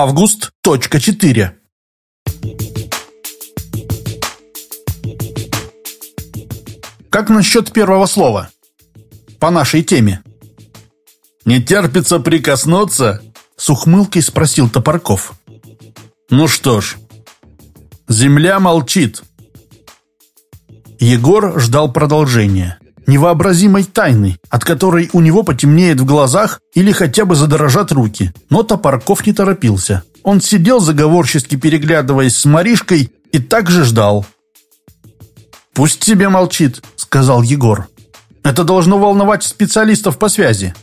Август. Точка 4. Как насчет первого слова? По нашей теме. «Не терпится прикоснуться?» С ухмылкой спросил Топорков. «Ну что ж, земля молчит». Егор ждал продолжения. Невообразимой тайны, от которой у него потемнеет в глазах или хотя бы задорожат руки. Но Топорков не торопился. Он сидел заговорчески переглядываясь с Маришкой и также ждал. «Пусть себе молчит», — сказал Егор. «Это должно волновать специалистов по связи.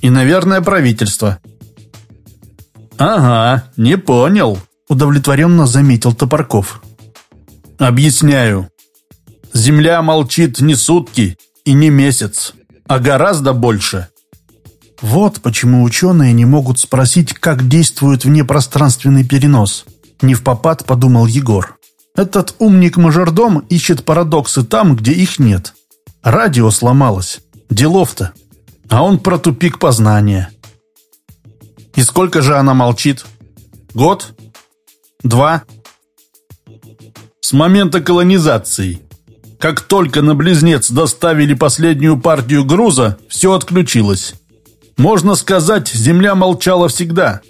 И, наверное, правительство». «Ага, не понял», — удовлетворенно заметил Топорков. «Объясняю. Земля молчит не сутки и не месяц, а гораздо больше». Вот почему ученые не могут спросить, как действует внепространственный перенос. Не в попад, подумал Егор. Этот умник-мажордом ищет парадоксы там, где их нет. Радио сломалось. Делов-то. А он про тупик познания. И сколько же она молчит? Год? Два? С момента колонизации. Как только на Близнец доставили последнюю партию груза, все отключилось. Можно сказать, земля молчала всегда.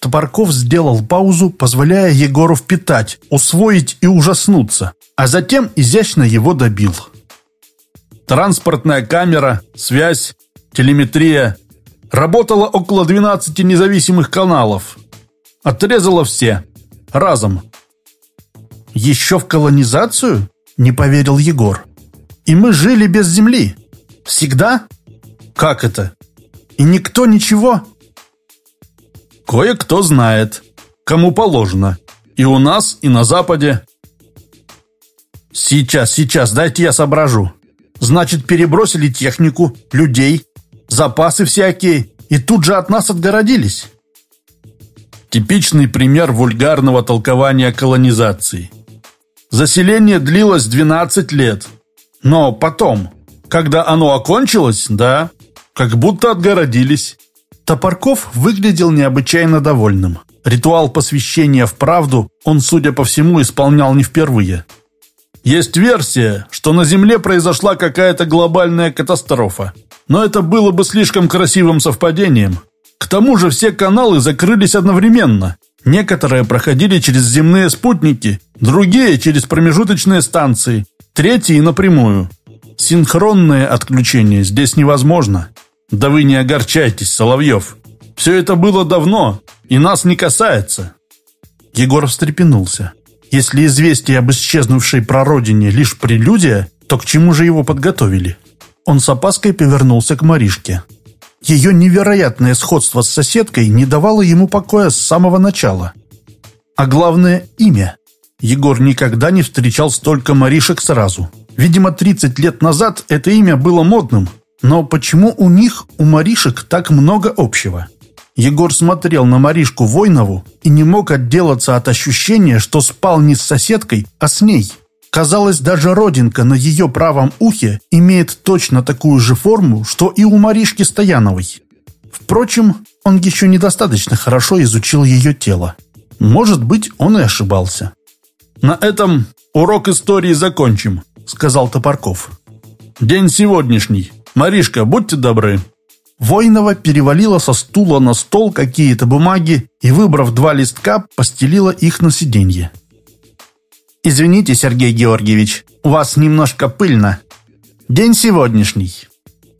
Топорков сделал паузу, позволяя Егору впитать, усвоить и ужаснуться, а затем изящно его добил. Транспортная камера, связь, телеметрия. Работало около 12 независимых каналов. Отрезало все. Разом. «Еще в колонизацию?» – не поверил Егор. «И мы жили без земли. Всегда? Как это? И никто ничего?» «Кое-кто знает. Кому положено. И у нас, и на Западе». «Сейчас, сейчас, дайте я соображу. Значит, перебросили технику, людей, запасы всякие, и тут же от нас отгородились». Типичный пример вульгарного толкования колонизации. Заселение длилось 12 лет. Но потом, когда оно окончилось, да, как будто отгородились. Топорков выглядел необычайно довольным. Ритуал посвящения в правду он, судя по всему, исполнял не впервые. Есть версия, что на Земле произошла какая-то глобальная катастрофа. Но это было бы слишком красивым совпадением. К тому же все каналы закрылись одновременно. Некоторые проходили через земные спутники, другие через промежуточные станции, третьи напрямую. Синхронное отключение здесь невозможно. Да вы не огорчайтесь, Соловьев. Все это было давно, и нас не касается. Егор встрепенулся. Если известие об исчезнувшей прародине лишь прелюдия, то к чему же его подготовили? Он с опаской повернулся к Маришке. Ее невероятное сходство с соседкой не давало ему покоя с самого начала. А главное – имя. Егор никогда не встречал столько Маришек сразу. Видимо, 30 лет назад это имя было модным, но почему у них, у Маришек, так много общего? Егор смотрел на Маришку Войнову и не мог отделаться от ощущения, что спал не с соседкой, а с ней. Казалось, даже родинка на ее правом ухе имеет точно такую же форму, что и у Маришки Стояновой. Впрочем, он еще недостаточно хорошо изучил ее тело. Может быть, он и ошибался. «На этом урок истории закончим», — сказал Топорков. «День сегодняшний. «Маришка, будьте добры». Воинова перевалила со стула на стол какие-то бумаги и, выбрав два листка, постелила их на сиденье. «Извините, Сергей Георгиевич, у вас немножко пыльно. День сегодняшний».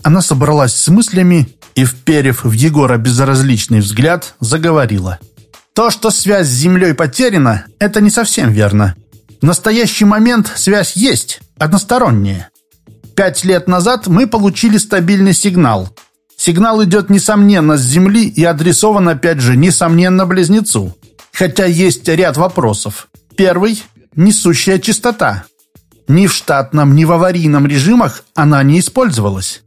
Она собралась с мыслями и, вперев в Егора безразличный взгляд, заговорила. «То, что связь с Землей потеряна, это не совсем верно. В настоящий момент связь есть, односторонняя. Пять лет назад мы получили стабильный сигнал. Сигнал идет, несомненно, с Земли и адресован, опять же, несомненно, Близнецу. Хотя есть ряд вопросов. Первый – несущая частота. Ни в штатном, ни в аварийном режимах она не использовалась.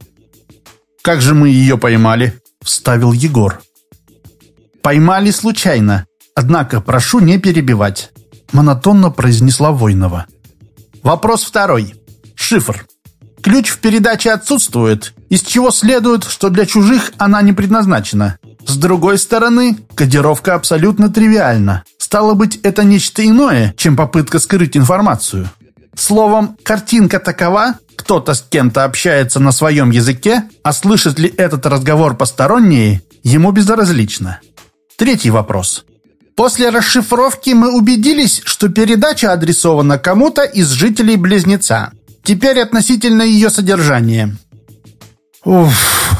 «Как же мы ее поймали?» – вставил Егор. «Поймали случайно. Однако прошу не перебивать», – монотонно произнесла Войнова. «Вопрос второй. Шифр. Ключ в передаче отсутствует, из чего следует, что для чужих она не предназначена. С другой стороны, кодировка абсолютно тривиальна. Стало быть, это нечто иное, чем попытка скрыть информацию. Словом, картинка такова, кто-то с кем-то общается на своем языке, а слышит ли этот разговор посторонние, ему безразлично. Третий вопрос. После расшифровки мы убедились, что передача адресована кому-то из жителей Близнеца. Теперь относительно ее содержания. Уф,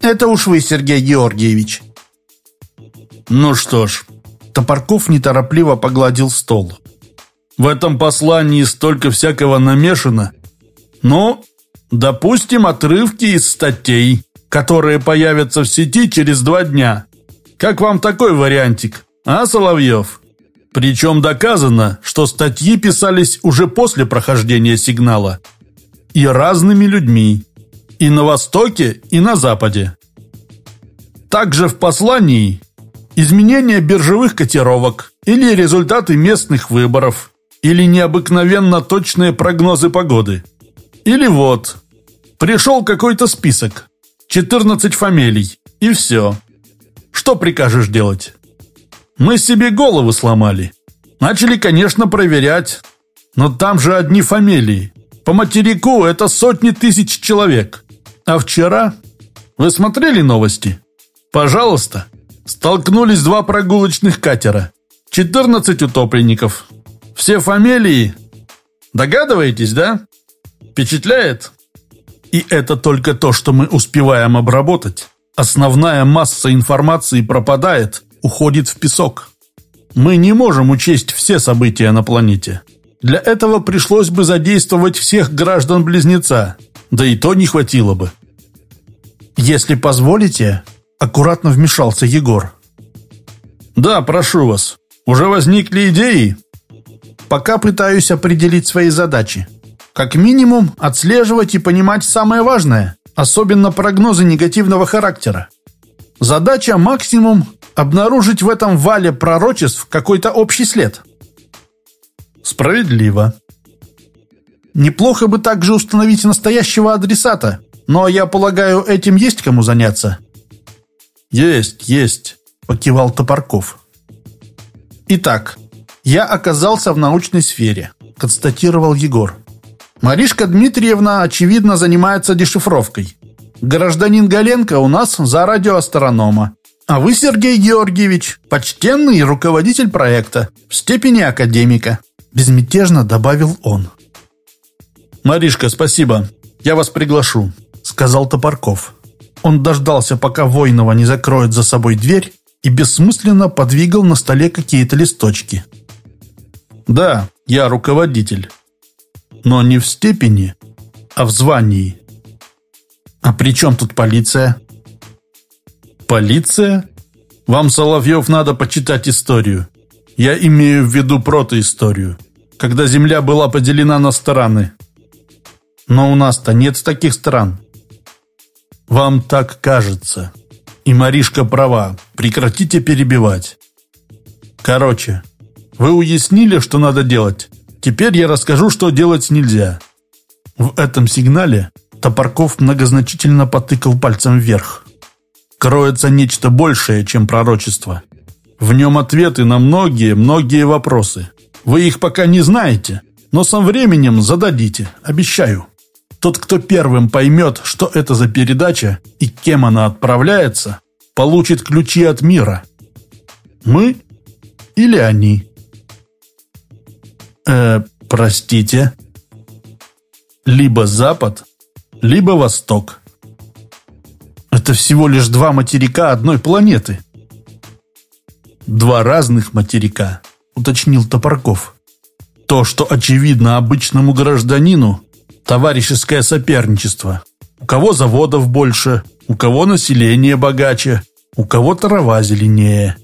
это уж вы, Сергей Георгиевич. Ну что ж, Топорков неторопливо погладил стол. В этом послании столько всякого намешано. Ну, допустим, отрывки из статей, которые появятся в сети через два дня. Как вам такой вариантик, а, Соловьев? Причем доказано, что статьи писались уже после прохождения сигнала. И разными людьми. И на Востоке, и на Западе. Также в послании изменения биржевых котировок или результаты местных выборов, или необыкновенно точные прогнозы погоды. Или вот, пришел какой-то список, 14 фамилий, и все. Что прикажешь делать? Мы себе головы сломали. Начали, конечно, проверять, но там же одни фамилии. По материку это сотни тысяч человек. А вчера... Вы смотрели новости? Пожалуйста. Столкнулись два прогулочных катера. 14 утопленников. Все фамилии... Догадываетесь, да? Впечатляет? И это только то, что мы успеваем обработать. Основная масса информации пропадает, уходит в песок. Мы не можем учесть все события на планете. Для этого пришлось бы задействовать всех граждан-близнеца, да и то не хватило бы. Если позволите, аккуратно вмешался Егор. Да, прошу вас. Уже возникли идеи? Пока пытаюсь определить свои задачи. Как минимум, отслеживать и понимать самое важное, особенно прогнозы негативного характера. Задача максимум – обнаружить в этом вале пророчеств какой-то общий след. Справедливо. Неплохо бы также установить настоящего адресата, но, я полагаю, этим есть кому заняться. Есть, есть, покивал Топорков. Итак, я оказался в научной сфере, констатировал Егор. Маришка Дмитриевна, очевидно, занимается дешифровкой. Гражданин Галенко у нас за радиоастронома. А вы, Сергей Георгиевич, почтенный руководитель проекта в степени академика. Безмятежно добавил он. «Маришка, спасибо. Я вас приглашу», — сказал Топорков. Он дождался, пока Войнова не закроет за собой дверь, и бессмысленно подвигал на столе какие-то листочки. «Да, я руководитель. Но не в степени, а в звании». «А при чем тут полиция?» «Полиция? Вам, Соловьев, надо почитать историю. Я имею в виду протоисторию, когда Земля была поделена на страны. Но у нас-то нет таких стран». «Вам так кажется. И Маришка права. Прекратите перебивать. Короче, вы уяснили, что надо делать? Теперь я расскажу, что делать нельзя». В этом сигнале Топорков многозначительно потыкал пальцем вверх. Кроется нечто большее, чем пророчество. В нем ответы на многие-многие вопросы. Вы их пока не знаете, но со временем зададите, обещаю. Тот, кто первым поймет, что это за передача и кем она отправляется, получит ключи от мира. Мы или они? Э, простите. Либо Запад, либо Восток. Это всего лишь два материка одной планеты. Два разных материка, уточнил Топорков. То, что очевидно обычному гражданину, товарищеское соперничество. У кого заводов больше, у кого население богаче, у кого трава зеленее.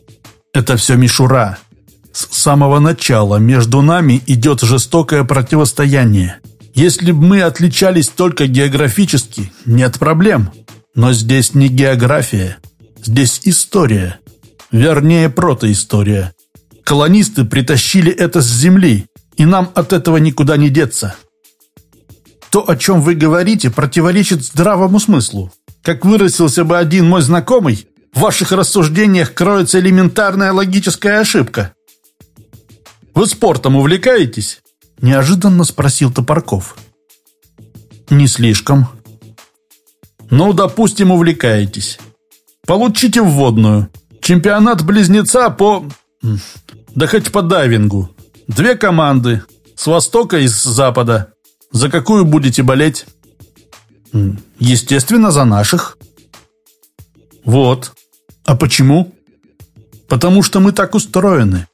Это все мишура. С самого начала между нами идет жестокое противостояние. Если бы мы отличались только географически, нет проблем. Но здесь не география, здесь история. Вернее, протоистория. Колонисты притащили это с земли, и нам от этого никуда не деться. То, о чем вы говорите, противоречит здравому смыслу. Как выразился бы один мой знакомый, В ваших рассуждениях кроется элементарная логическая ошибка. Вы спортом увлекаетесь? Неожиданно спросил Топорков. Не слишком. Ну, допустим, увлекаетесь. Получите вводную. Чемпионат близнеца по... Да хоть по дайвингу. Две команды. С востока и с запада. За какую будете болеть? Естественно, за наших. Вот. А почему? Потому что мы так устроены.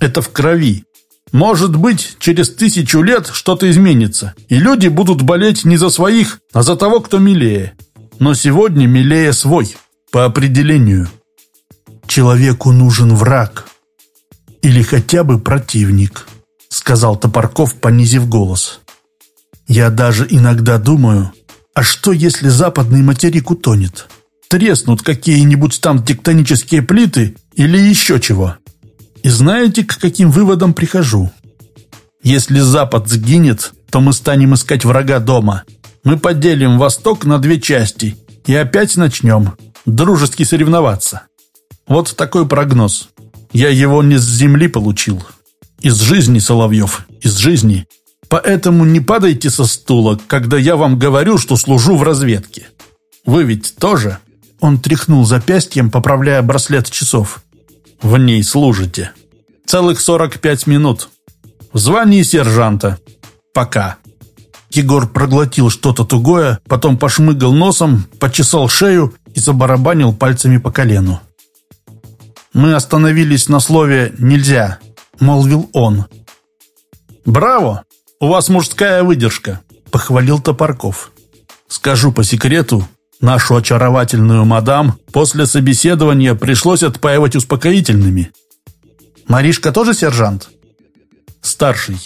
Это в крови. Может быть, через тысячу лет что-то изменится, и люди будут болеть не за своих, а за того, кто милее. Но сегодня милее свой, по определению. Человеку нужен враг. Или хотя бы противник, сказал Топорков, понизив голос. Я даже иногда думаю, а что если западный материк утонет? Треснут какие-нибудь там тектонические плиты или еще чего? И знаете, к каким выводам прихожу? Если Запад сгинет, то мы станем искать врага дома. Мы поделим Восток на две части и опять начнем дружески соревноваться. Вот такой прогноз. Я его не с земли получил. Из жизни, Соловьев, из жизни. Поэтому не падайте со стула, когда я вам говорю, что служу в разведке. Вы ведь тоже?» Он тряхнул запястьем, поправляя браслет часов. В ней служите. Целых 45 минут. В звании сержанта. Пока. Егор проглотил что-то тугое, потом пошмыгал носом, почесал шею и забарабанил пальцами по колену. «Мы остановились на слове «нельзя», — молвил он. «Браво! У вас мужская выдержка», — похвалил Топорков. «Скажу по секрету, Нашу очаровательную мадам после собеседования пришлось отпаивать успокоительными. Маришка тоже сержант? Старший.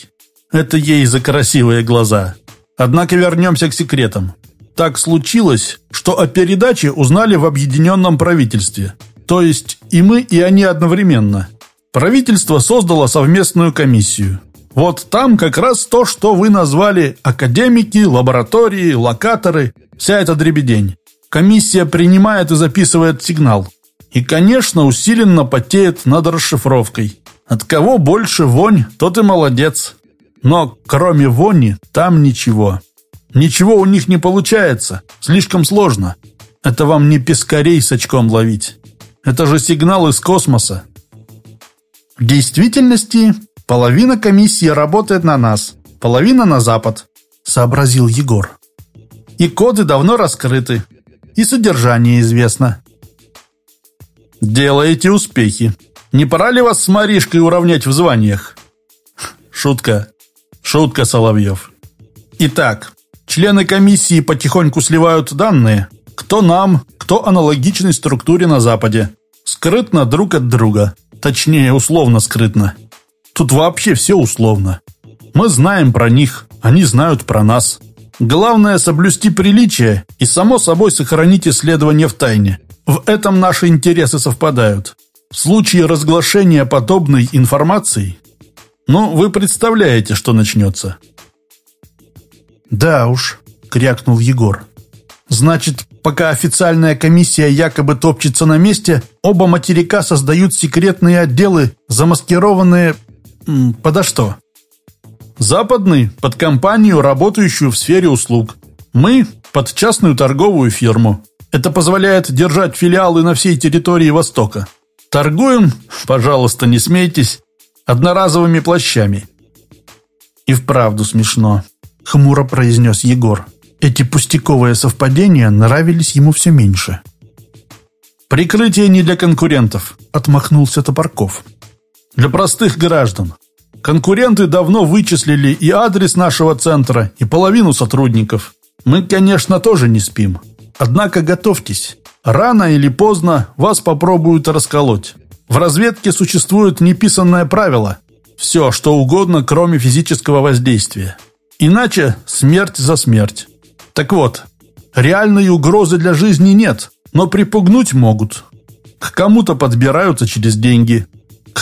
Это ей за красивые глаза. Однако вернемся к секретам. Так случилось, что о передаче узнали в объединенном правительстве. То есть и мы, и они одновременно. Правительство создало совместную комиссию. Вот там как раз то, что вы назвали академики, лаборатории, локаторы, вся эта дребедень. Комиссия принимает и записывает сигнал. И, конечно, усиленно потеет над расшифровкой. От кого больше вонь, тот и молодец. Но кроме вони там ничего. Ничего у них не получается. Слишком сложно. Это вам не пескарей с очком ловить. Это же сигнал из космоса. В действительности, половина комиссии работает на нас, половина на Запад, сообразил Егор. И коды давно раскрыты и содержание известно. Делаете успехи. Не пора ли вас с Маришкой уравнять в званиях? Шутка. Шутка, Соловьев. Итак, члены комиссии потихоньку сливают данные, кто нам, кто аналогичной структуре на Западе. Скрытно друг от друга. Точнее, условно скрытно. Тут вообще все условно. Мы знаем про них, они знают про нас. Главное соблюсти приличие и, само собой, сохранить исследование в тайне. В этом наши интересы совпадают. В случае разглашения подобной информации, ну, вы представляете, что начнется. Да уж, крякнул Егор. Значит, пока официальная комиссия якобы топчется на месте, оба материка создают секретные отделы, замаскированные... Подо что? Западный – под компанию, работающую в сфере услуг. Мы – под частную торговую фирму. Это позволяет держать филиалы на всей территории Востока. Торгуем, пожалуйста, не смейтесь, одноразовыми плащами. И вправду смешно, хмуро произнес Егор. Эти пустяковые совпадения нравились ему все меньше. «Прикрытие не для конкурентов», – отмахнулся Топорков. «Для простых граждан. Конкуренты давно вычислили и адрес нашего центра, и половину сотрудников. Мы, конечно, тоже не спим. Однако готовьтесь. Рано или поздно вас попробуют расколоть. В разведке существует неписанное правило. Все, что угодно, кроме физического воздействия. Иначе смерть за смерть. Так вот, реальной угрозы для жизни нет, но припугнуть могут. К кому-то подбираются через деньги,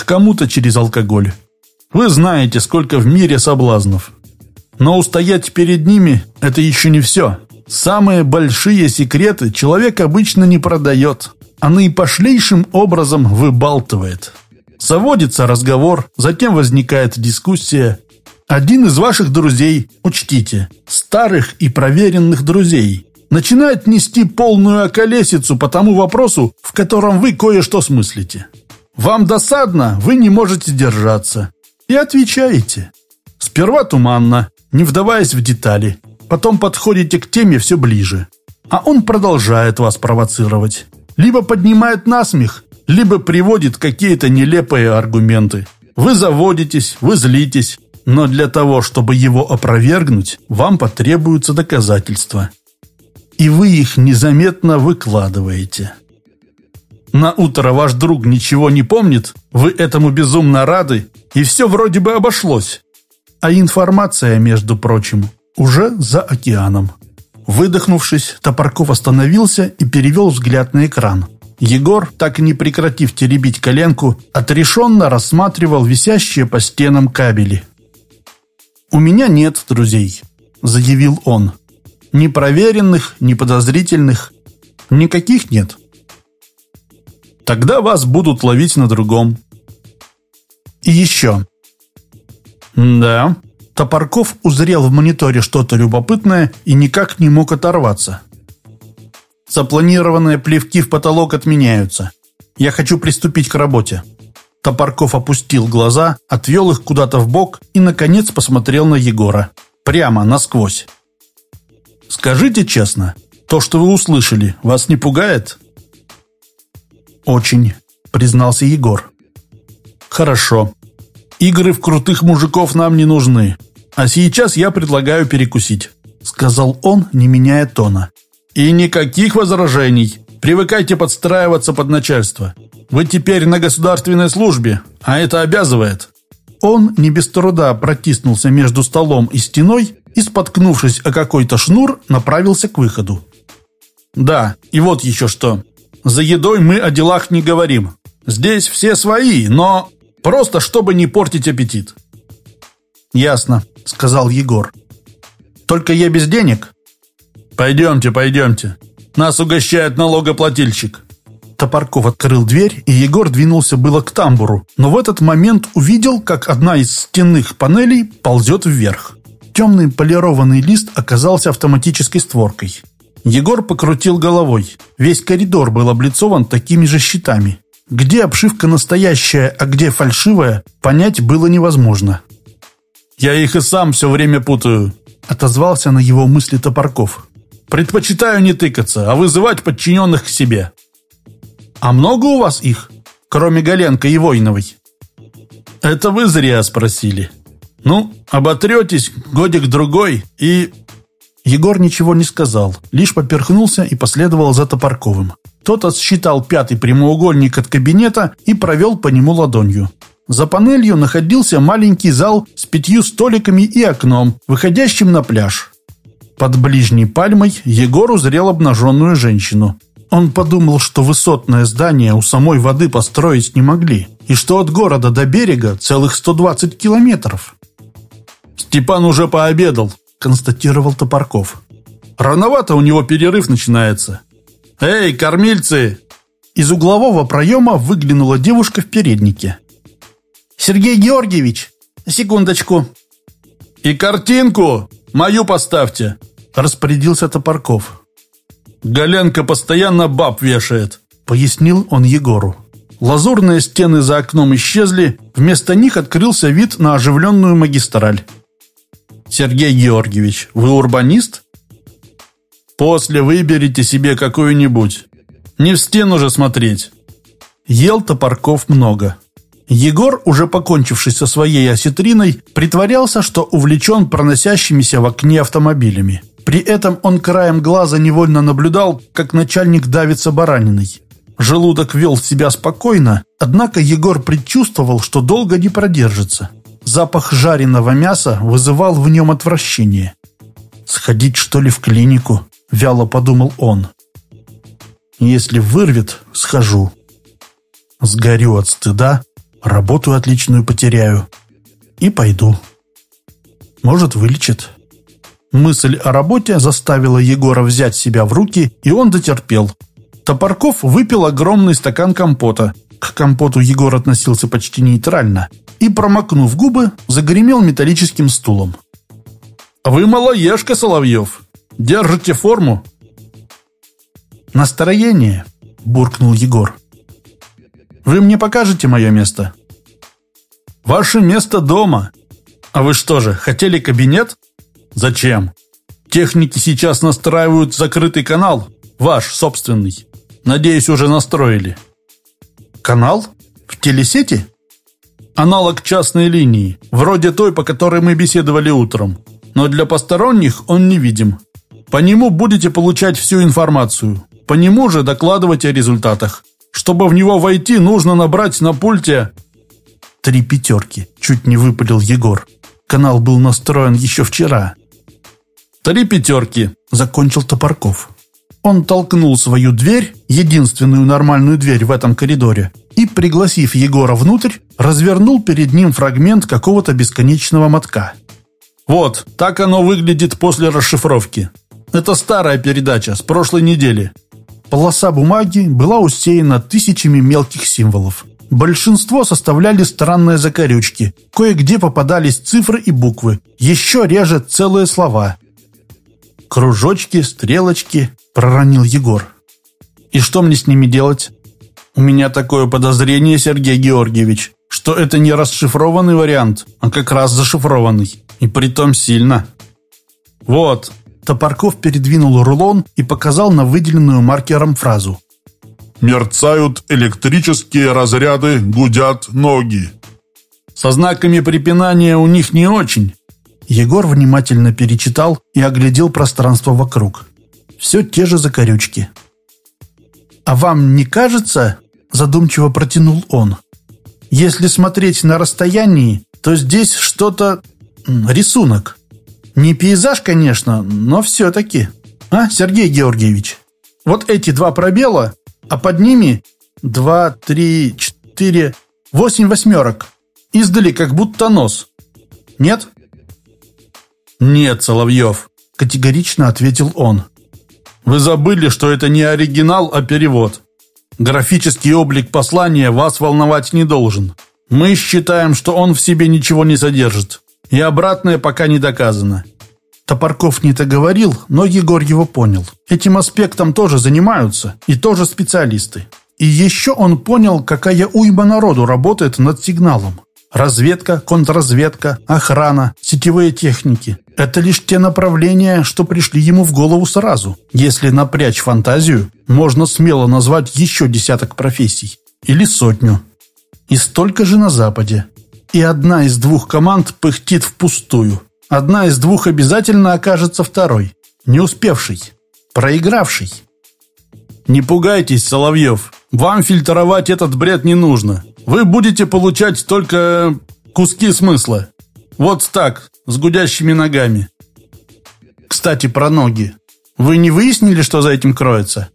к кому-то через алкоголь. Вы знаете, сколько в мире соблазнов. Но устоять перед ними – это еще не все. Самые большие секреты человек обычно не продает. а наипошлейшим образом выбалтывает. Заводится разговор, затем возникает дискуссия. Один из ваших друзей, учтите, старых и проверенных друзей, начинает нести полную околесицу по тому вопросу, в котором вы кое-что смыслите. Вам досадно, вы не можете держаться. И отвечаете. Сперва туманно, не вдаваясь в детали. Потом подходите к теме все ближе. А он продолжает вас провоцировать. Либо поднимает насмех, либо приводит какие-то нелепые аргументы. Вы заводитесь, вы злитесь, но для того, чтобы его опровергнуть, вам потребуются доказательства. И вы их незаметно выкладываете. На утро ваш друг ничего не помнит, вы этому безумно рады, и все вроде бы обошлось. А информация, между прочим, уже за океаном. Выдохнувшись, Топорков остановился и перевел взгляд на экран. Егор, так и не прекратив теребить коленку, отрешенно рассматривал висящие по стенам кабели. «У меня нет друзей», — заявил он. «Ни проверенных, ни подозрительных. Никаких нет». «Тогда вас будут ловить на другом». «И еще». «Да». Топорков узрел в мониторе что-то любопытное и никак не мог оторваться. Запланированные плевки в потолок отменяются. Я хочу приступить к работе». Топорков опустил глаза, отвел их куда-то в бок и, наконец, посмотрел на Егора. Прямо, насквозь. «Скажите честно, то, что вы услышали, вас не пугает?» «Очень», — признался Егор. «Хорошо. Игры в крутых мужиков нам не нужны. А сейчас я предлагаю перекусить», — сказал он, не меняя тона. И никаких возражений. Привыкайте подстраиваться под начальство. Вы теперь на государственной службе, а это обязывает. Он не без труда протиснулся между столом и стеной и, споткнувшись о какой-то шнур, направился к выходу. Да, и вот еще что. За едой мы о делах не говорим. Здесь все свои, но просто чтобы не портить аппетит. Ясно, сказал Егор. Только я без денег. «Пойдемте, пойдемте. Нас угощает налогоплательщик». Топорков открыл дверь, и Егор двинулся было к тамбуру, но в этот момент увидел, как одна из стенных панелей ползет вверх. Темный полированный лист оказался автоматической створкой. Егор покрутил головой. Весь коридор был облицован такими же щитами. Где обшивка настоящая, а где фальшивая, понять было невозможно. «Я их и сам все время путаю», — отозвался на его мысли Топорков. Предпочитаю не тыкаться, а вызывать подчиненных к себе. А много у вас их, кроме Галенко и Войновой? Это вы зря спросили. Ну, оботретесь годик-другой и... Егор ничего не сказал, лишь поперхнулся и последовал за Топорковым. Тот отсчитал пятый прямоугольник от кабинета и провел по нему ладонью. За панелью находился маленький зал с пятью столиками и окном, выходящим на пляж. Под ближней пальмой Егор узрел обнаженную женщину. Он подумал, что высотное здание у самой воды построить не могли, и что от города до берега целых 120 километров. «Степан уже пообедал», — констатировал Топорков. «Рановато у него перерыв начинается. Эй, кормильцы!» Из углового проема выглянула девушка в переднике. «Сергей Георгиевич, секундочку». «И картинку!» Мою поставьте!» – распорядился Топорков. «Галенка постоянно баб вешает», – пояснил он Егору. Лазурные стены за окном исчезли, вместо них открылся вид на оживленную магистраль. «Сергей Георгиевич, вы урбанист?» «После выберите себе какую-нибудь. Не в стену же смотреть». Ел Топорков много. Егор, уже покончивший со своей осетриной, притворялся, что увлечен проносящимися в окне автомобилями. При этом он краем глаза невольно наблюдал, как начальник давится бараниной. Желудок вел себя спокойно, однако Егор предчувствовал, что долго не продержится. Запах жареного мяса вызывал в нем отвращение. «Сходить, что ли, в клинику?» – вяло подумал он. «Если вырвет, схожу. Сгорю от стыда, Работу отличную потеряю. И пойду. Может, вылечит. Мысль о работе заставила Егора взять себя в руки, и он дотерпел. Топорков выпил огромный стакан компота. К компоту Егор относился почти нейтрально. И, промокнув губы, загремел металлическим стулом. «Вы малоежка, Соловьев. Держите форму?» «Настроение», — буркнул Егор. «Вы мне покажете мое место?» «Ваше место дома. А вы что же, хотели кабинет? Зачем? Техники сейчас настраивают закрытый канал, ваш собственный. Надеюсь, уже настроили». «Канал? В телесети?» «Аналог частной линии, вроде той, по которой мы беседовали утром. Но для посторонних он невидим. По нему будете получать всю информацию. По нему же докладывать о результатах. Чтобы в него войти, нужно набрать на пульте...» «Три пятерки», — чуть не выпалил Егор. Канал был настроен еще вчера. «Три пятерки», — закончил Топорков. Он толкнул свою дверь, единственную нормальную дверь в этом коридоре, и, пригласив Егора внутрь, развернул перед ним фрагмент какого-то бесконечного мотка. «Вот, так оно выглядит после расшифровки. Это старая передача, с прошлой недели». Полоса бумаги была усеяна тысячами мелких символов. Большинство составляли странные закорючки. Кое-где попадались цифры и буквы. Еще реже целые слова. Кружочки, стрелочки, проронил Егор. «И что мне с ними делать?» «У меня такое подозрение, Сергей Георгиевич, что это не расшифрованный вариант, а как раз зашифрованный, и притом сильно». «Вот». Топорков передвинул рулон и показал на выделенную маркером фразу. «Мерцают электрические разряды, гудят ноги». «Со знаками препинания у них не очень». Егор внимательно перечитал и оглядел пространство вокруг все те же закорючки. «А вам не кажется, — задумчиво протянул он, — если смотреть на расстоянии, то здесь что-то... рисунок. Не пейзаж, конечно, но все-таки. А, Сергей Георгиевич? Вот эти два пробела, а под ними два, три, четыре, восемь восьмерок. Издали как будто нос. Нет?» «Нет, Соловьев», — категорично ответил он. Вы забыли, что это не оригинал, а перевод. Графический облик послания вас волновать не должен. Мы считаем, что он в себе ничего не содержит. И обратное пока не доказано. Топорков не договорил, но Егор его понял. Этим аспектом тоже занимаются, и тоже специалисты. И еще он понял, какая уйма народу работает над сигналом. Разведка, контрразведка, охрана, сетевые техники. Это лишь те направления, что пришли ему в голову сразу. Если напрячь фантазию, можно смело назвать еще десяток профессий. Или сотню. И столько же на Западе. И одна из двух команд пыхтит впустую. Одна из двух обязательно окажется второй. Не успевший. Проигравший. Не пугайтесь, Соловьев. Вам фильтровать этот бред не нужно. Вы будете получать только куски смысла. Вот так, с гудящими ногами. Кстати, про ноги. Вы не выяснили, что за этим кроется?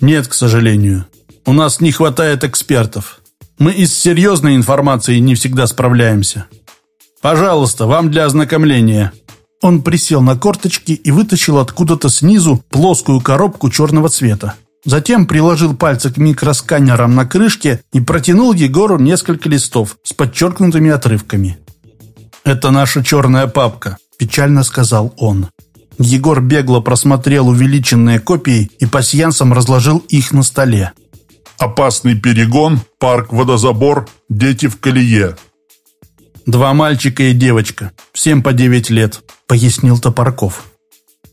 Нет, к сожалению. У нас не хватает экспертов. Мы и с серьезной информацией не всегда справляемся. Пожалуйста, вам для ознакомления. Он присел на корточки и вытащил откуда-то снизу плоскую коробку черного цвета. Затем приложил пальцы к микросканерам на крышке и протянул Егору несколько листов с подчеркнутыми отрывками. «Это наша черная папка», – печально сказал он. Егор бегло просмотрел увеличенные копии и пасьянсом разложил их на столе. «Опасный перегон, парк водозабор, дети в колее». «Два мальчика и девочка, всем по девять лет», – пояснил Топорков.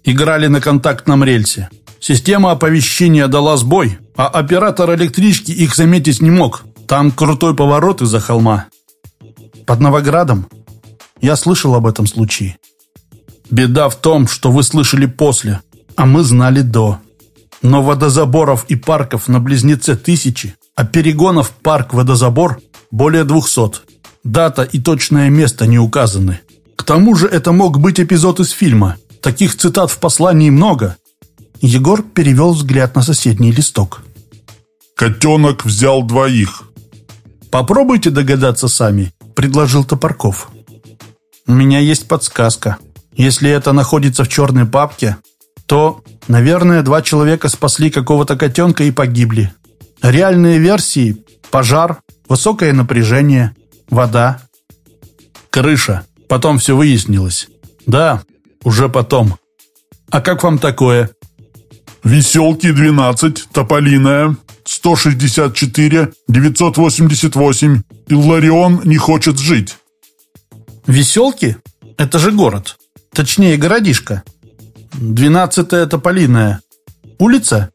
«Играли на контактном рельсе. Система оповещения дала сбой, а оператор электрички их заметить не мог. Там крутой поворот из-за холма. Под Новоградом? Я слышал об этом случае. Беда в том, что вы слышали после, а мы знали до. Но водозаборов и парков на Близнеце тысячи, а перегонов парк-водозабор более двухсот. Дата и точное место не указаны. К тому же это мог быть эпизод из фильма. Таких цитат в послании много. Егор перевел взгляд на соседний листок. «Котенок взял двоих». «Попробуйте догадаться сами», — предложил Топорков. «У меня есть подсказка. Если это находится в черной папке, то Наверное, два человека спасли какого-то котенка и погибли. Реальные версии – пожар, высокое напряжение, вода. Крыша. Потом все выяснилось. Да, уже потом. А как вам такое? Веселки 12, Тополиная, 164, 988. Илларион не хочет жить. Веселки? Это же город. Точнее, городишко. Двенадцатая Тополиная. Улица?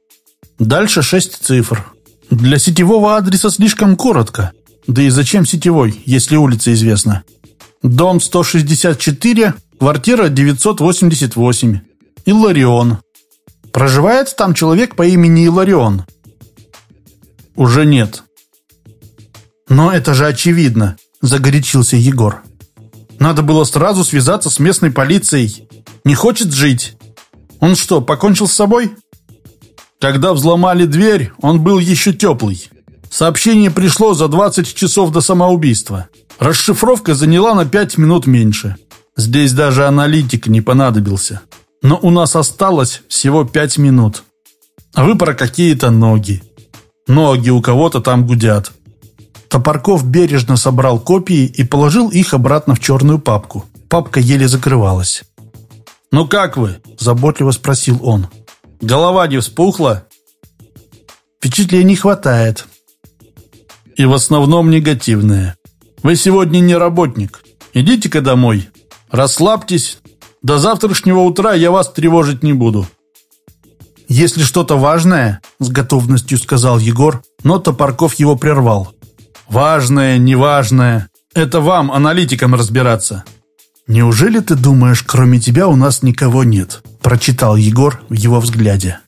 Дальше шесть цифр. Для сетевого адреса слишком коротко. Да и зачем сетевой, если улица известна? Дом 164, квартира 988. Илларион. Проживает там человек по имени Иларион? Уже нет. Но это же очевидно, загорячился Егор. Надо было сразу связаться с местной полицией. Не хочет жить. Он что, покончил с собой? Когда взломали дверь, он был еще теплый. Сообщение пришло за 20 часов до самоубийства. Расшифровка заняла на 5 минут меньше. Здесь даже аналитик не понадобился. Но у нас осталось всего 5 минут. А вы про какие-то ноги. Ноги у кого-то там гудят. Топорков бережно собрал копии и положил их обратно в черную папку. Папка еле закрывалась. «Ну как вы?» – заботливо спросил он. «Голова не вспухла?» «Впечатлений хватает». «И в основном негативное. Вы сегодня не работник. Идите-ка домой. Расслабьтесь. До завтрашнего утра я вас тревожить не буду». «Если что-то важное», – с готовностью сказал Егор, но Топорков его прервал. «Важное, неважное. Это вам, аналитикам, разбираться. «Неужели ты думаешь, кроме тебя у нас никого нет?» Прочитал Егор в его взгляде.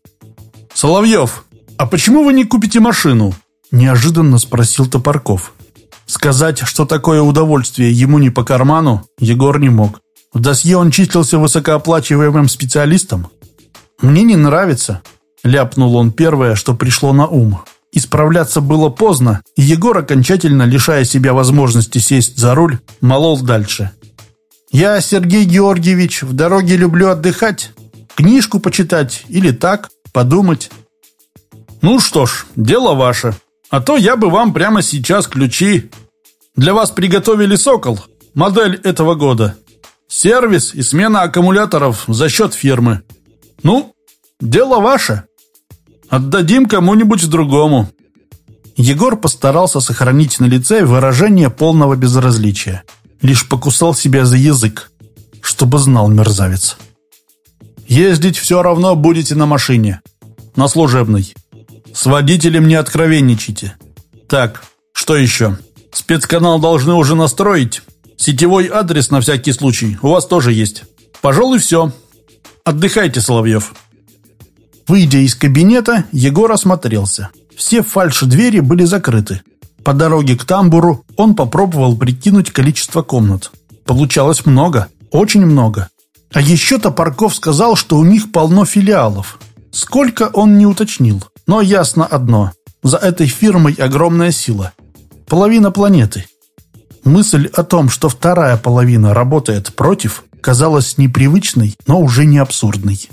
«Соловьев, а почему вы не купите машину?» Неожиданно спросил Топорков. Сказать, что такое удовольствие ему не по карману, Егор не мог. В досье он числился высокооплачиваемым специалистом. «Мне не нравится», – ляпнул он первое, что пришло на ум. Исправляться было поздно, и Егор, окончательно лишая себя возможности сесть за руль, молол дальше. Я, Сергей Георгиевич, в дороге люблю отдыхать, книжку почитать или так, подумать. Ну что ж, дело ваше. А то я бы вам прямо сейчас ключи. Для вас приготовили «Сокол», модель этого года. Сервис и смена аккумуляторов за счет фирмы. Ну, дело ваше. Отдадим кому-нибудь другому. Егор постарался сохранить на лице выражение полного безразличия лишь покусал себя за язык, чтобы знал мерзавец. Ездить все равно будете на машине. На служебной. С водителем не откровенничайте. Так, что еще? Спецканал должны уже настроить. Сетевой адрес на всякий случай у вас тоже есть. Пожалуй, все. Отдыхайте, Соловьев. Выйдя из кабинета, Егор осмотрелся. Все фальш-двери были закрыты. По дороге к тамбуру он попробовал прикинуть количество комнат. Получалось много, очень много. А еще Топорков сказал, что у них полно филиалов. Сколько он не уточнил, но ясно одно. За этой фирмой огромная сила. Половина планеты. Мысль о том, что вторая половина работает против, казалась непривычной, но уже не абсурдной.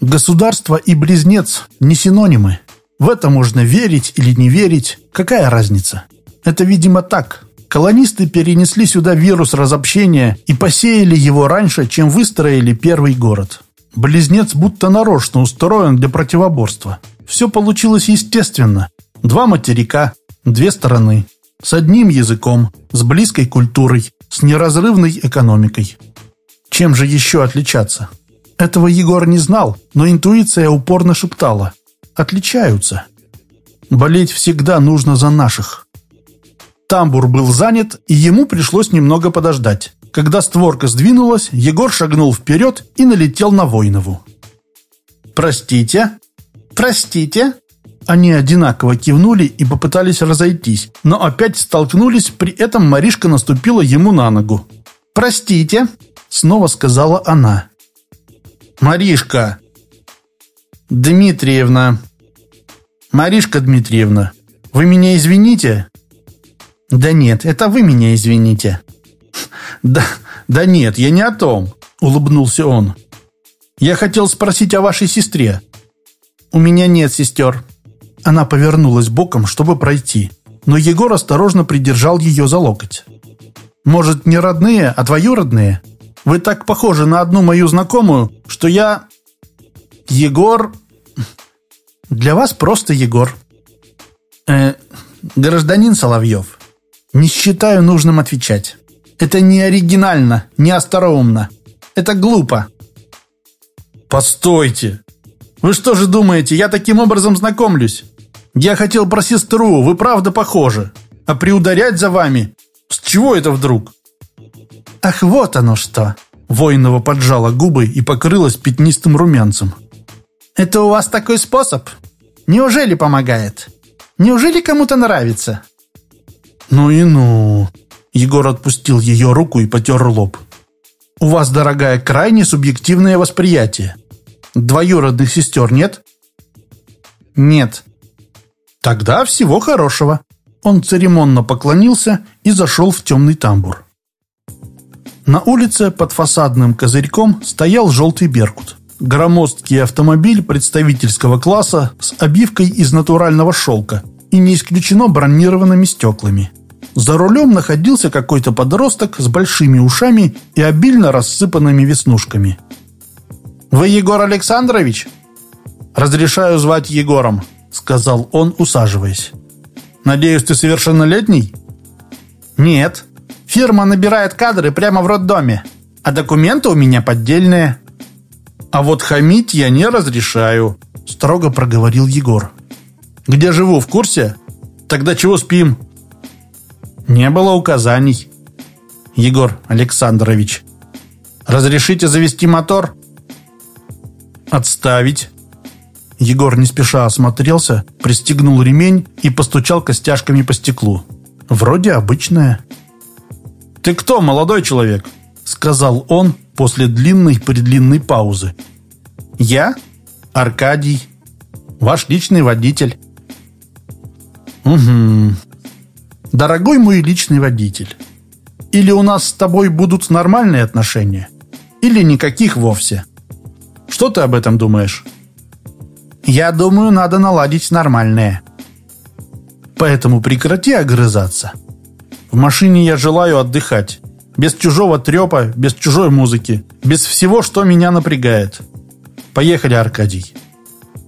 Государство и близнец не синонимы. В это можно верить или не верить, какая разница? Это, видимо, так. Колонисты перенесли сюда вирус разобщения и посеяли его раньше, чем выстроили первый город. Близнец будто нарочно устроен для противоборства. Все получилось естественно. Два материка, две стороны. С одним языком, с близкой культурой, с неразрывной экономикой. Чем же еще отличаться? Этого Егор не знал, но интуиция упорно шептала отличаются. Болеть всегда нужно за наших. Тамбур был занят, и ему пришлось немного подождать. Когда створка сдвинулась, Егор шагнул вперед и налетел на Войнову. «Простите? Простите?» Они одинаково кивнули и попытались разойтись, но опять столкнулись, при этом Маришка наступила ему на ногу. «Простите?» — снова сказала она. «Маришка!» «Дмитриевна!» «Маришка Дмитриевна, вы меня извините?» «Да нет, это вы меня извините». «Да, да нет, я не о том», — улыбнулся он. «Я хотел спросить о вашей сестре. «У меня нет сестер». Она повернулась боком, чтобы пройти, но Егор осторожно придержал ее за локоть. «Может, не родные, а двоюродные? Вы так похожи на одну мою знакомую, что я...» «Егор...» «Для вас просто Егор». «Э, гражданин Соловьев, не считаю нужным отвечать. Это не оригинально, не остроумно. Это глупо». «Постойте! Вы что же думаете, я таким образом знакомлюсь? Я хотел про сестру, вы правда похожи. А приударять за вами? С чего это вдруг?» «Ах, вот оно что!» Воинова поджала губы и покрылась пятнистым румянцем. «Это у вас такой способ? Неужели помогает? Неужели кому-то нравится?» «Ну и ну!» Егор отпустил ее руку и потер лоб. «У вас, дорогая, крайне субъективное восприятие. Двоюродных сестер нет?» «Нет». «Тогда всего хорошего». Он церемонно поклонился и зашел в темный тамбур. На улице под фасадным козырьком стоял желтый «Беркут». Громоздкий автомобиль представительского класса с обивкой из натурального шелка и не исключено бронированными стеклами. За рулем находился какой-то подросток с большими ушами и обильно рассыпанными веснушками. «Вы Егор Александрович?» «Разрешаю звать Егором», — сказал он, усаживаясь. «Надеюсь, ты совершеннолетний?» «Нет. Фирма набирает кадры прямо в роддоме, а документы у меня поддельные». «А вот хамить я не разрешаю», — строго проговорил Егор. «Где живу, в курсе? Тогда чего спим?» «Не было указаний». «Егор Александрович, разрешите завести мотор?» «Отставить». Егор не спеша осмотрелся, пристегнул ремень и постучал костяшками по стеклу. «Вроде обычная». «Ты кто, молодой человек?» Сказал он после длинной-предлинной паузы. «Я? Аркадий. Ваш личный водитель». «Угу. Дорогой мой личный водитель, или у нас с тобой будут нормальные отношения, или никаких вовсе?» Что ты об этом думаешь? Я думаю, надо наладить нормальное. Поэтому прекрати огрызаться. В машине я желаю отдыхать. Без чужого трепа, без чужой музыки, без всего, что меня напрягает. Поехали, Аркадий.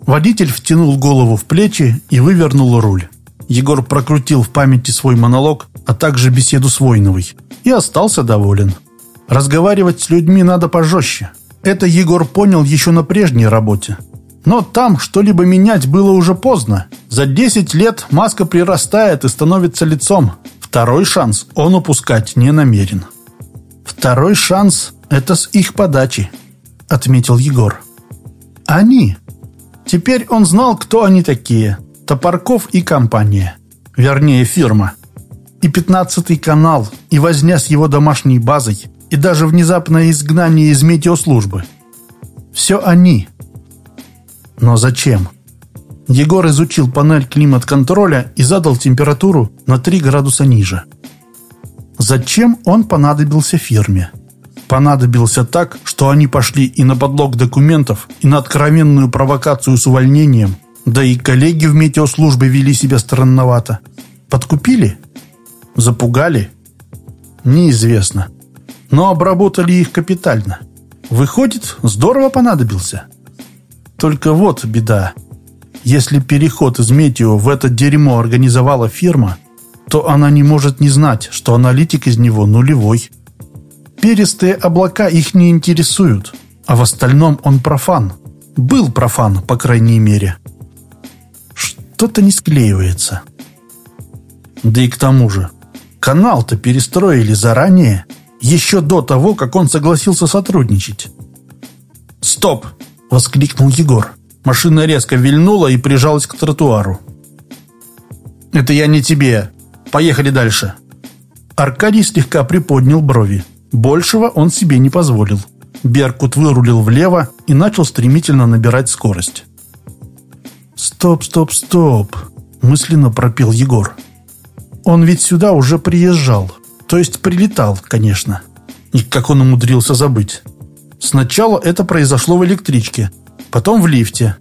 Водитель втянул голову в плечи и вывернул руль. Егор прокрутил в памяти свой монолог, а также беседу с Войновой, и остался доволен. Разговаривать с людьми надо пожестче. Это Егор понял еще на прежней работе. Но там что-либо менять было уже поздно. За 10 лет маска прирастает и становится лицом. Второй шанс он упускать не намерен. «Второй шанс – это с их подачи», – отметил Егор. «Они». Теперь он знал, кто они такие. Топорков и компания. Вернее, фирма. И пятнадцатый канал, и возня с его домашней базой, и даже внезапное изгнание из метеослужбы. Все они. Но зачем? Егор изучил панель климат-контроля и задал температуру на 3 градуса ниже. Зачем он понадобился фирме? Понадобился так, что они пошли и на подлог документов, и на откровенную провокацию с увольнением, да и коллеги в метеослужбе вели себя странновато. Подкупили? Запугали? Неизвестно но обработали их капитально. Выходит, здорово понадобился. Только вот беда. Если переход из Метео в это дерьмо организовала фирма, то она не может не знать, что аналитик из него нулевой. Перистые облака их не интересуют, а в остальном он профан. Был профан, по крайней мере. Что-то не склеивается. Да и к тому же, канал-то перестроили заранее – еще до того, как он согласился сотрудничать. «Стоп!» – воскликнул Егор. Машина резко вильнула и прижалась к тротуару. «Это я не тебе. Поехали дальше». Аркадий слегка приподнял брови. Большего он себе не позволил. Беркут вырулил влево и начал стремительно набирать скорость. «Стоп, стоп, стоп!» – мысленно пропел Егор. «Он ведь сюда уже приезжал. То есть прилетал, конечно. И как он умудрился забыть. Сначала это произошло в электричке, потом в лифте.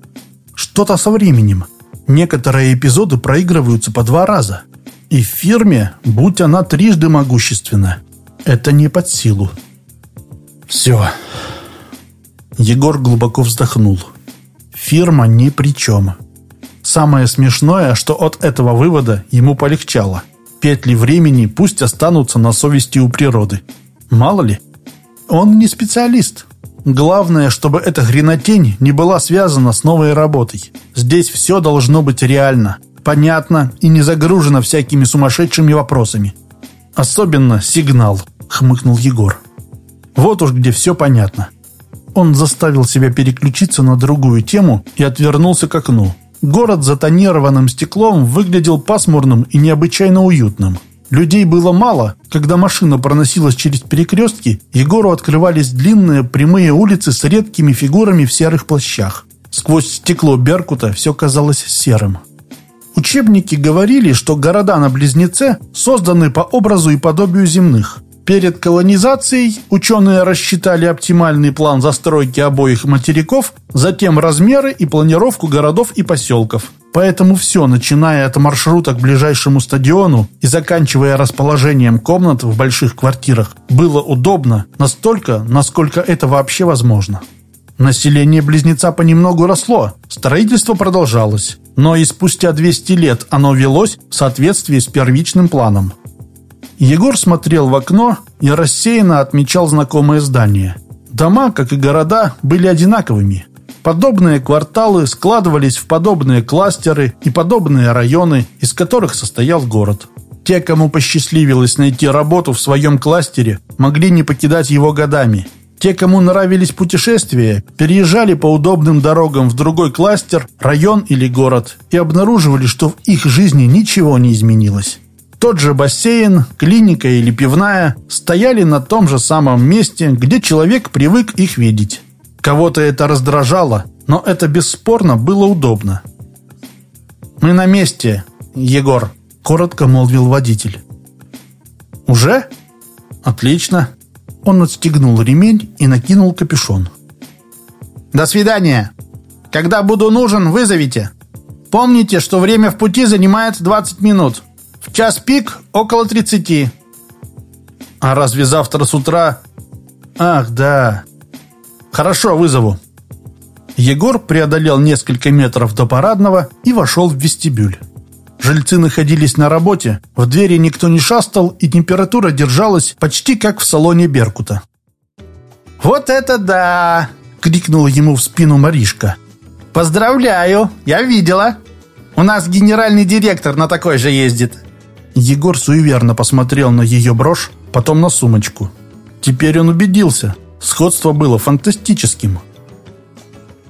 Что-то со временем. Некоторые эпизоды проигрываются по два раза. И в фирме, будь она трижды могущественна, это не под силу. Все. Егор глубоко вздохнул. Фирма ни при чем. Самое смешное, что от этого вывода ему полегчало. Петли времени пусть останутся на совести у природы. Мало ли. Он не специалист. Главное, чтобы эта хренотень не была связана с новой работой. Здесь все должно быть реально, понятно и не загружено всякими сумасшедшими вопросами. Особенно сигнал, хмыкнул Егор. Вот уж где все понятно. Он заставил себя переключиться на другую тему и отвернулся к окну. Город за тонированным стеклом выглядел пасмурным и необычайно уютным. Людей было мало. Когда машина проносилась через перекрестки, Егору открывались длинные прямые улицы с редкими фигурами в серых плащах. Сквозь стекло Беркута все казалось серым. Учебники говорили, что города на Близнеце созданы по образу и подобию земных. Перед колонизацией ученые рассчитали оптимальный план застройки обоих материков, затем размеры и планировку городов и поселков. Поэтому все, начиная от маршрута к ближайшему стадиону и заканчивая расположением комнат в больших квартирах, было удобно настолько, насколько это вообще возможно. Население Близнеца понемногу росло, строительство продолжалось, но и спустя 200 лет оно велось в соответствии с первичным планом. Егор смотрел в окно и рассеянно отмечал знакомые здания. Дома, как и города, были одинаковыми – Подобные кварталы складывались в подобные кластеры и подобные районы, из которых состоял город. Те, кому посчастливилось найти работу в своем кластере, могли не покидать его годами. Те, кому нравились путешествия, переезжали по удобным дорогам в другой кластер, район или город и обнаруживали, что в их жизни ничего не изменилось. Тот же бассейн, клиника или пивная стояли на том же самом месте, где человек привык их видеть. Кого-то это раздражало, но это бесспорно было удобно. «Мы на месте, Егор», — коротко молвил водитель. «Уже? Отлично». Он отстегнул ремень и накинул капюшон. «До свидания. Когда буду нужен, вызовите. Помните, что время в пути занимает 20 минут. В час пик около 30. А разве завтра с утра... Ах, да, «Хорошо, вызову». Егор преодолел несколько метров до парадного и вошел в вестибюль. Жильцы находились на работе, в двери никто не шастал, и температура держалась почти как в салоне «Беркута». «Вот это да!» — крикнула ему в спину Маришка. «Поздравляю! Я видела! У нас генеральный директор на такой же ездит!» Егор суеверно посмотрел на ее брошь, потом на сумочку. Теперь он убедился. Сходство было фантастическим.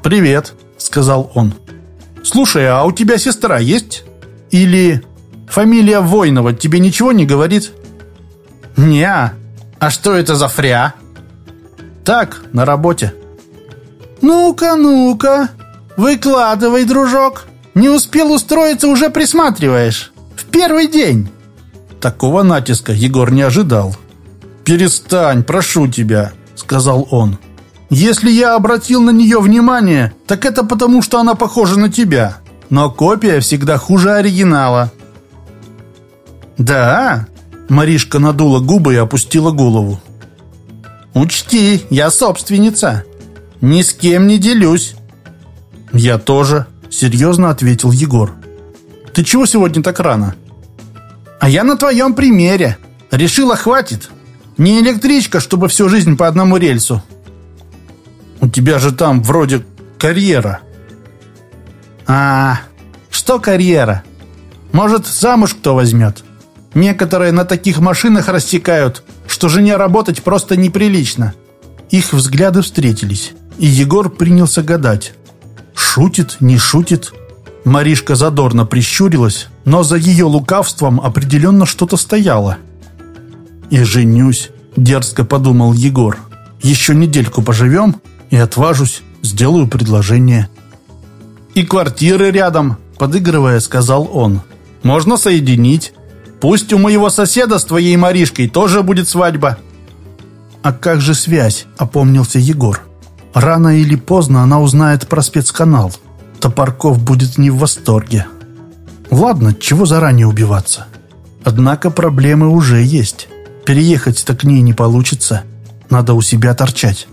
«Привет», — сказал он. «Слушай, а у тебя сестра есть? Или фамилия Войнова тебе ничего не говорит?» не -а. а что это за фря?» «Так, на работе». «Ну-ка, ну-ка, выкладывай, дружок. Не успел устроиться, уже присматриваешь. В первый день». Такого натиска Егор не ожидал. «Перестань, прошу тебя сказал он. «Если я обратил на нее внимание, так это потому, что она похожа на тебя. Но копия всегда хуже оригинала». «Да?» Маришка надула губы и опустила голову. «Учти, я собственница. Ни с кем не делюсь». «Я тоже», — серьезно ответил Егор. «Ты чего сегодня так рано?» «А я на твоем примере. Решила, хватит. Не электричка, чтобы всю жизнь по одному рельсу. У тебя же там вроде карьера. А, что карьера? Может, замуж кто возьмет? Некоторые на таких машинах рассекают, что жене работать просто неприлично. Их взгляды встретились, и Егор принялся гадать. Шутит, не шутит? Маришка задорно прищурилась, но за ее лукавством определенно что-то стояло – и женюсь», — дерзко подумал Егор. «Еще недельку поживем и отважусь, сделаю предложение». «И квартиры рядом», — подыгрывая, сказал он. «Можно соединить. Пусть у моего соседа с твоей Маришкой тоже будет свадьба». «А как же связь?» — опомнился Егор. «Рано или поздно она узнает про спецканал. Топорков будет не в восторге. Ладно, чего заранее убиваться? Однако проблемы уже есть. Переехать-то к ней не получится. Надо у себя торчать.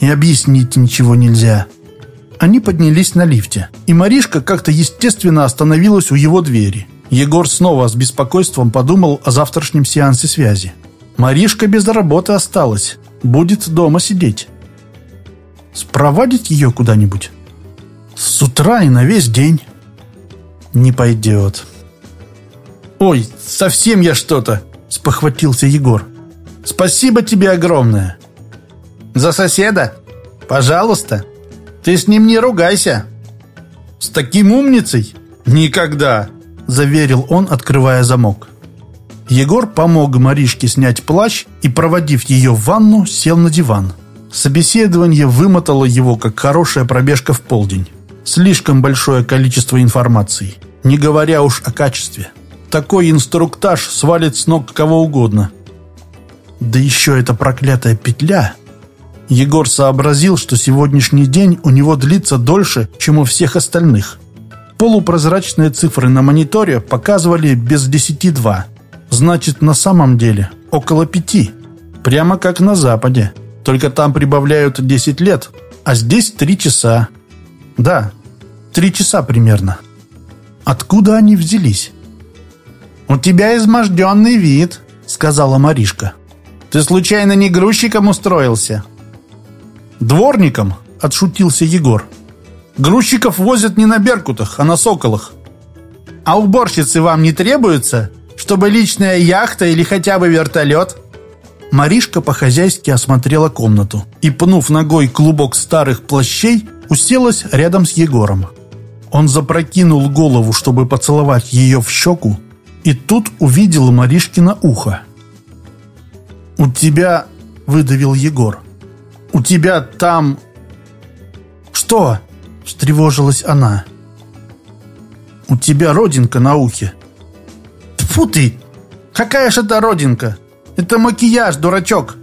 И объяснить ничего нельзя. Они поднялись на лифте, и Маришка как-то естественно остановилась у его двери. Егор снова с беспокойством подумал о завтрашнем сеансе связи. Маришка без работы осталась, будет дома сидеть. Спровадить ее куда-нибудь? С утра и на весь день. Не пойдет. «Ой, совсем я что-то!» – спохватился Егор. «Спасибо тебе огромное!» «За соседа? Пожалуйста!» Ты с ним не ругайся. С таким умницей? Никогда, заверил он, открывая замок. Егор помог Маришке снять плащ и, проводив ее в ванну, сел на диван. Собеседование вымотало его, как хорошая пробежка в полдень. Слишком большое количество информации, не говоря уж о качестве. Такой инструктаж свалит с ног кого угодно. Да еще эта проклятая петля Егор сообразил, что сегодняшний день у него длится дольше, чем у всех остальных. Полупрозрачные цифры на мониторе показывали без десяти два. Значит, на самом деле около пяти. Прямо как на Западе. Только там прибавляют 10 лет, а здесь три часа. Да, три часа примерно. Откуда они взялись? «У тебя изможденный вид», — сказала Маришка. «Ты случайно не грузчиком устроился?» «Дворником?» – отшутился Егор. «Грузчиков возят не на Беркутах, а на Соколах». «А уборщицы вам не требуются? Чтобы личная яхта или хотя бы вертолет?» Маришка по-хозяйски осмотрела комнату и, пнув ногой клубок старых плащей, уселась рядом с Егором. Он запрокинул голову, чтобы поцеловать ее в щеку, и тут увидел Маришкино ухо. «У тебя...» — выдавил Егор. «У тебя там...» «Что?» — встревожилась она. «У тебя родинка на ухе». «Тьфу ты! Какая же это родинка? Это макияж, дурачок!»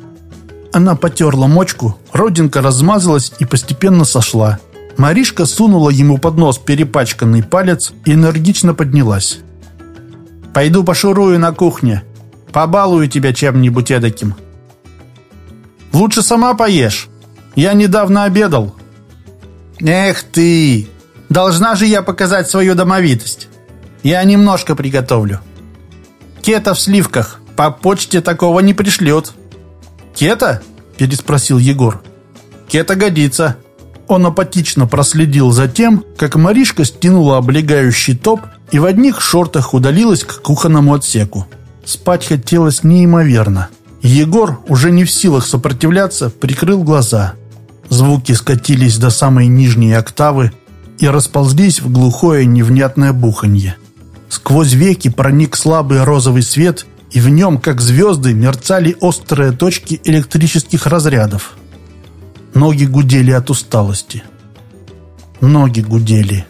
Она потерла мочку, родинка размазалась и постепенно сошла. Маришка сунула ему под нос перепачканный палец и энергично поднялась. «Пойду пошурую на кухне. Побалую тебя чем-нибудь эдаким». Лучше сама поешь. Я недавно обедал». «Эх ты! Должна же я показать свою домовитость. Я немножко приготовлю. Кета в сливках. По почте такого не пришлют». «Кета?» – переспросил Егор. «Кета годится». Он апатично проследил за тем, как Маришка стянула облегающий топ и в одних шортах удалилась к кухонному отсеку. Спать хотелось неимоверно. Егор, уже не в силах сопротивляться, прикрыл глаза. Звуки скатились до самой нижней октавы и расползлись в глухое невнятное буханье. Сквозь веки проник слабый розовый свет, и в нем, как звезды, мерцали острые точки электрических разрядов. Ноги гудели от усталости. Ноги гудели.